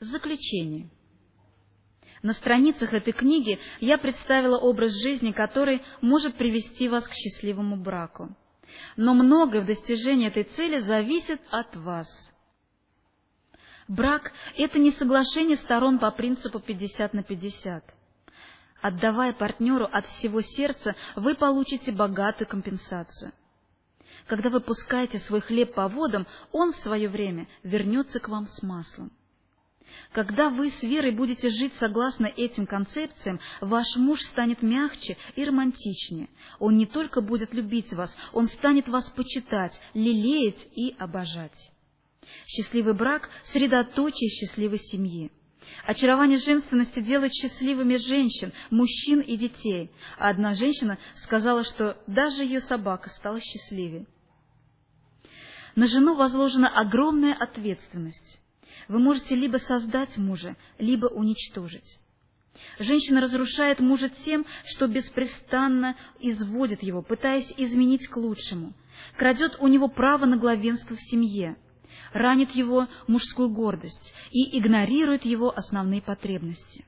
Заключение. На страницах этой книги я представила образ жизни, который может привести вас к счастливому браку. Но многое в достижении этой цели зависит от вас. Брак – это не соглашение сторон по принципу 50 на 50. Отдавая партнеру от всего сердца, вы получите богатую компенсацию. Когда вы пускаете свой хлеб по водам, он в свое время вернется к вам с маслом. Когда вы с верой будете жить согласно этим концепциям, ваш муж станет мягче и романтичнее. Он не только будет любить вас, он станет вас почитать, лелеять и обожать. Счастливый брак – средоточие счастливой семьи. Очарование женственности делает счастливыми женщин, мужчин и детей. А одна женщина сказала, что даже ее собака стала счастливее. На жену возложена огромная ответственность. Вы можете либо создать мужа, либо уничтожить. Женщина разрушает мужа тем, что беспрестанно изводит его, пытаясь изменить к лучшему, крадет у него право на главенство в семье, ранит его мужскую гордость и игнорирует его основные потребности.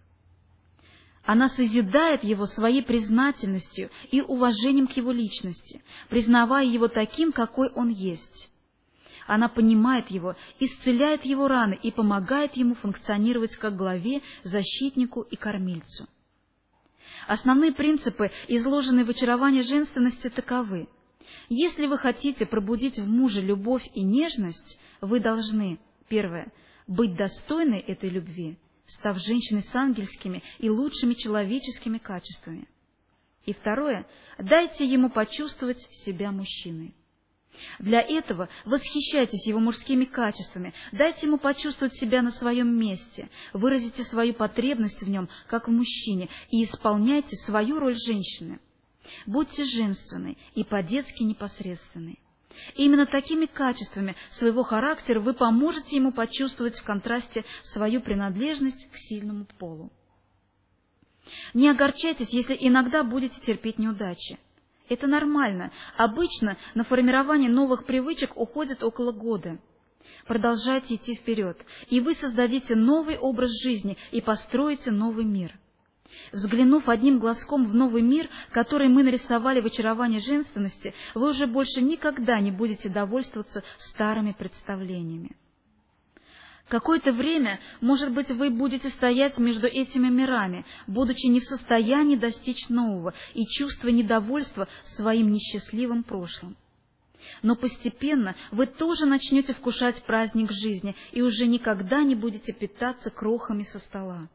Она созидает его своей признательностью и уважением к его личности, признавая его таким, какой он есть. Она понимает его, исцеляет его раны и помогает ему функционировать как главе, защитнику и кормильцу. Основные принципы, изложенные в очаровании женственности, таковы. Если вы хотите пробудить в муже любовь и нежность, вы должны, первое, быть достойной этой любви, став женщиной с ангельскими и лучшими человеческими качествами. И второе, дайте ему почувствовать себя мужчиной. Для этого восхищайтесь его мужскими качествами, дайте ему почувствовать себя на своем месте, выразите свою потребность в нем, как в мужчине, и исполняйте свою роль женщины. Будьте женственны и по-детски непосредственны. именно такими качествами своего характера вы поможете ему почувствовать в контрасте свою принадлежность к сильному полу. Не огорчайтесь, если иногда будете терпеть неудачи. Это нормально. Обычно на формирование новых привычек уходит около года. Продолжайте идти вперед, и вы создадите новый образ жизни и построите новый мир. Взглянув одним глазком в новый мир, который мы нарисовали в очаровании женственности, вы уже больше никогда не будете довольствоваться старыми представлениями. Какое-то время, может быть, вы будете стоять между этими мирами, будучи не в состоянии достичь нового и чувствуя недовольство своим несчастливым прошлым. Но постепенно вы тоже начнете вкушать праздник жизни и уже никогда не будете питаться крохами со стола.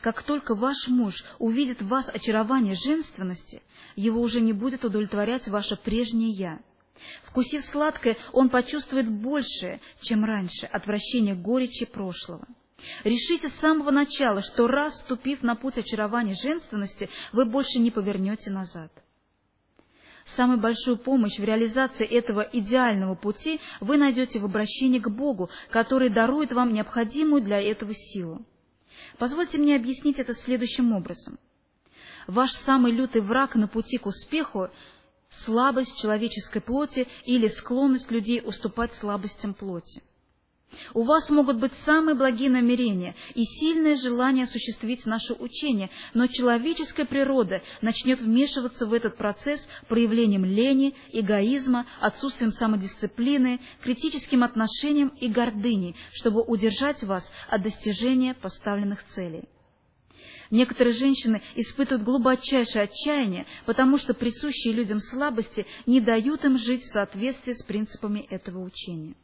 Как только ваш муж увидит в вас очарование женственности, его уже не будет удовлетворять ваше прежнее «я». Вкусив сладкое, он почувствует большее, чем раньше, отвращение горечи прошлого. Решите с самого начала, что раз ступив на путь очарования женственности, вы больше не повернете назад. Самую большую помощь в реализации этого идеального пути вы найдете в обращении к Богу, который дарует вам необходимую для этого силу. Позвольте мне объяснить это следующим образом. Ваш самый лютый враг на пути к успеху слабость человеческой плоти или склонность людей уступать слабостям плоти. У вас могут быть самые благие намерения и сильное желание осуществить наше учение, но человеческая природа начнет вмешиваться в этот процесс проявлением лени, эгоизма, отсутствием самодисциплины, критическим отношением и гордыней, чтобы удержать вас от достижения поставленных целей. Некоторые женщины испытывают глубочайшее отчаяние, потому что присущие людям слабости не дают им жить в соответствии с принципами этого учения.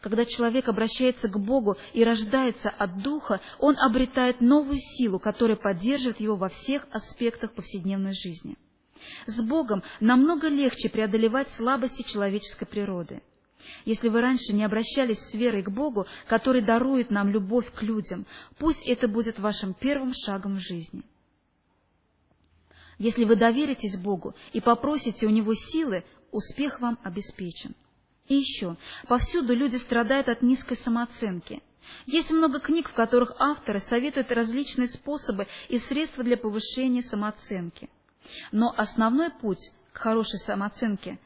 Когда человек обращается к Богу и рождается от Духа, он обретает новую силу, которая поддерживает его во всех аспектах повседневной жизни. С Богом намного легче преодолевать слабости человеческой природы. Если вы раньше не обращались с верой к Богу, который дарует нам любовь к людям, пусть это будет вашим первым шагом в жизни. Если вы доверитесь Богу и попросите у Него силы, успех вам обеспечен. И еще, повсюду люди страдают от низкой самооценки. Есть много книг, в которых авторы советуют различные способы и средства для повышения самооценки. Но основной путь к хорошей самооценке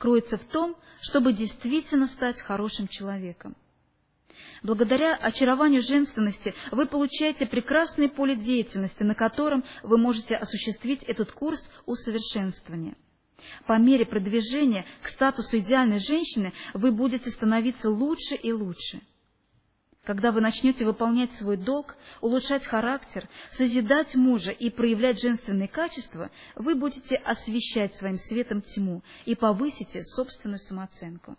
кроется в том, чтобы действительно стать хорошим человеком. Благодаря очарованию женственности вы получаете прекрасное поле деятельности, на котором вы можете осуществить этот курс усовершенствования. По мере продвижения к статусу идеальной женщины вы будете становиться лучше и лучше. Когда вы начнете выполнять свой долг, улучшать характер, созидать мужа и проявлять женственные качества, вы будете освещать своим светом тьму и повысите собственную самооценку.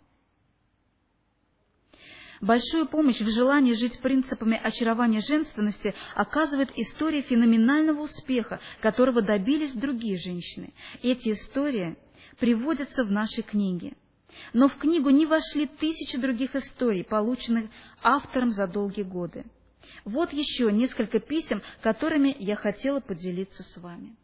Большую помощь в желании жить принципами очарования женственности оказывает история феноменального успеха, которого добились другие женщины. Эти истории приводятся в нашей книге. Но в книгу не вошли тысячи других историй, полученных автором за долгие годы. Вот еще несколько писем, которыми я хотела поделиться с вами.